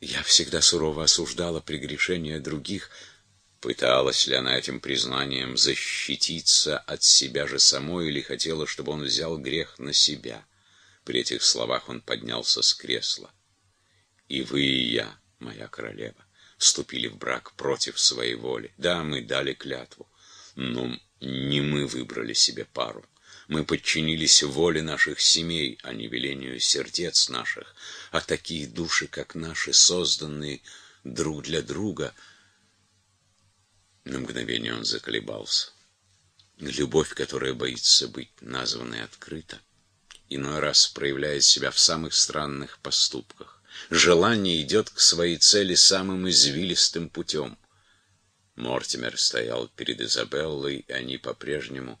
Я всегда сурово осуждала прегрешения других. Пыталась ли она этим признанием защититься от себя же самой или хотела, чтобы он взял грех на себя? При этих словах он поднялся с кресла. И вы, и я, моя королева, вступили в брак против своей воли. Да, мы дали клятву, но не мы выбрали себе пару. Мы подчинились воле наших семей, а не велению сердец наших. А такие души, как наши, созданные друг для друга... На мгновение он заколебался. Любовь, которая боится быть названной открыто, иной раз проявляет себя в самых странных поступках. Желание идет к своей цели самым извилистым путем. Мортимер стоял перед Изабеллой, и они по-прежнему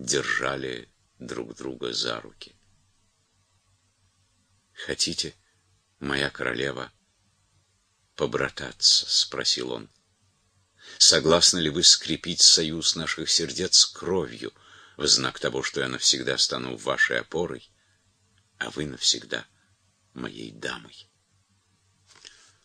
держали друг друга за руки. «Хотите, моя королева, побрататься?» — спросил он. «Согласны ли вы скрепить союз наших сердец кровью в знак того, что я навсегда стану вашей опорой, а вы навсегда моей дамой?»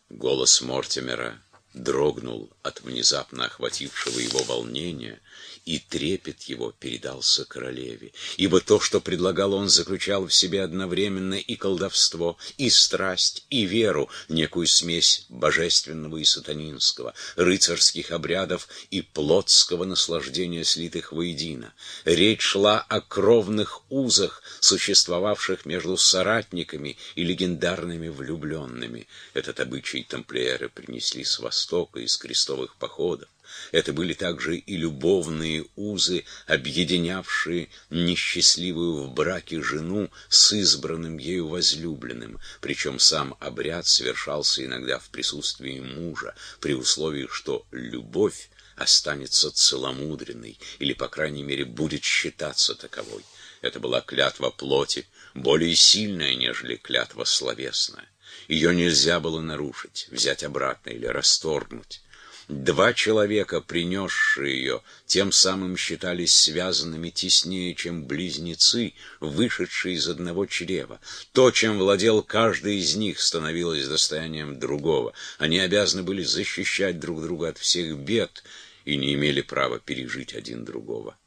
Голос Мортимера дрогнул от внезапно охватившего его волнения, и трепет его передался королеве, ибо то, что предлагал он, заключал в себе одновременно и колдовство, и страсть, и веру, некую смесь божественного и сатанинского, рыцарских обрядов и плотского наслаждения, слитых воедино. Речь шла о кровных узах, существовавших между соратниками и легендарными влюбленными. Этот обычай тамплиеры принесли с Востока из крестовых походов. Это были также и любовные узы, объединявшие несчастливую в браке жену с избранным ею возлюбленным, причем сам обряд совершался иногда в присутствии мужа, при условии, что любовь останется целомудренной, или, по крайней мере, будет считаться таковой. Это была клятва плоти, более сильная, нежели клятва словесная. Ее нельзя было нарушить, взять обратно или расторгнуть. Два человека, принесшие ее, тем самым считались связанными теснее, чем близнецы, вышедшие из одного чрева. То, чем владел каждый из них, становилось достоянием другого. Они обязаны были защищать друг друга от всех бед и не имели права пережить один другого.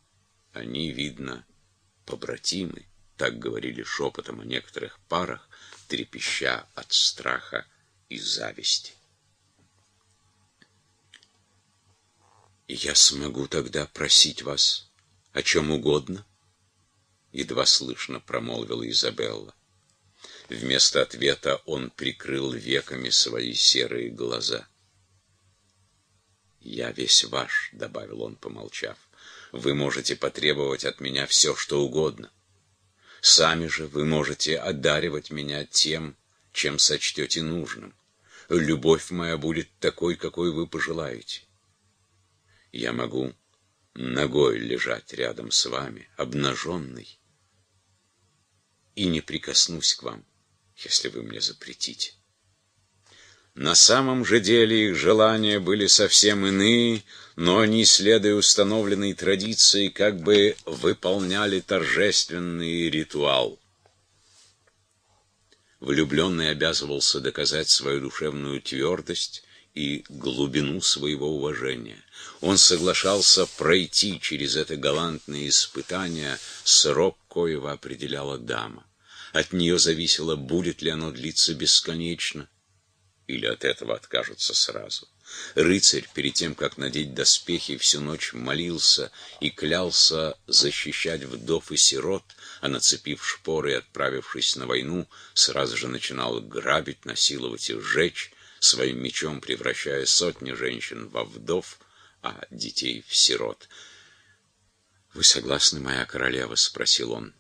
Они, видно, побратимы, так говорили шепотом о некоторых парах, трепеща от страха и зависти. я смогу тогда просить вас о чем угодно? Едва слышно промолвила Изабелла. Вместо ответа он прикрыл веками свои серые глаза. «Я весь ваш», — добавил он, помолчав. «Вы можете потребовать от меня все, что угодно. Сами же вы можете одаривать меня тем, чем сочтете нужным. Любовь моя будет такой, какой вы пожелаете. Я могу ногой лежать рядом с вами, обнаженный, и не прикоснусь к вам, если вы мне запретите. На самом же деле их желания были совсем иные, но они, следуя установленной традиции, как бы выполняли торжественный ритуал. Влюбленный обязывался доказать свою душевную твердость и глубину своего уважения. Он соглашался пройти через это галантное испытание, срок коего определяла дама. От нее зависело, будет ли оно длиться бесконечно, или от этого откажутся сразу. Рыцарь, перед тем, как надеть доспехи, всю ночь молился и клялся защищать вдов и сирот, а нацепив шпоры и отправившись на войну, сразу же начинал грабить, насиловать и сжечь, своим мечом превращая сотни женщин во вдов, а детей в сирот. «Вы согласны, моя королева?» — спросил он.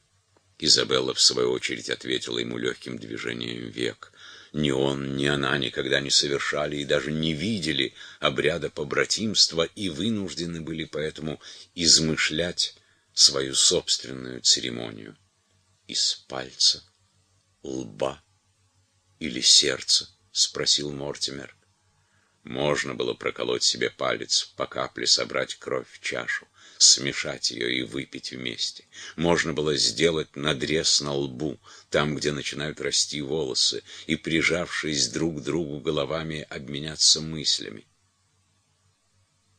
Изабелла, в свою очередь, ответила ему легким движением век. Ни он, ни она никогда не совершали и даже не видели обряда побратимства и вынуждены были поэтому измышлять свою собственную церемонию. Из пальца, лба или сердца? — спросил Мортимер. Можно было проколоть себе палец, по капле собрать кровь в чашу. смешать ее и выпить вместе. Можно было сделать надрез на лбу, там, где начинают расти волосы, и, прижавшись друг к другу головами, обменяться мыслями.